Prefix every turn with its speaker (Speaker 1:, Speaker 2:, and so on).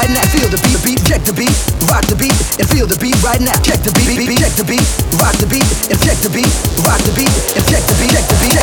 Speaker 1: right now. Feel the beat, beat, check the beat, rock the beat, and feel the beat right now. Check the beat, beat, check the beat, rock the beat, and check the beat, rock the beat, and check the beat, check the beat,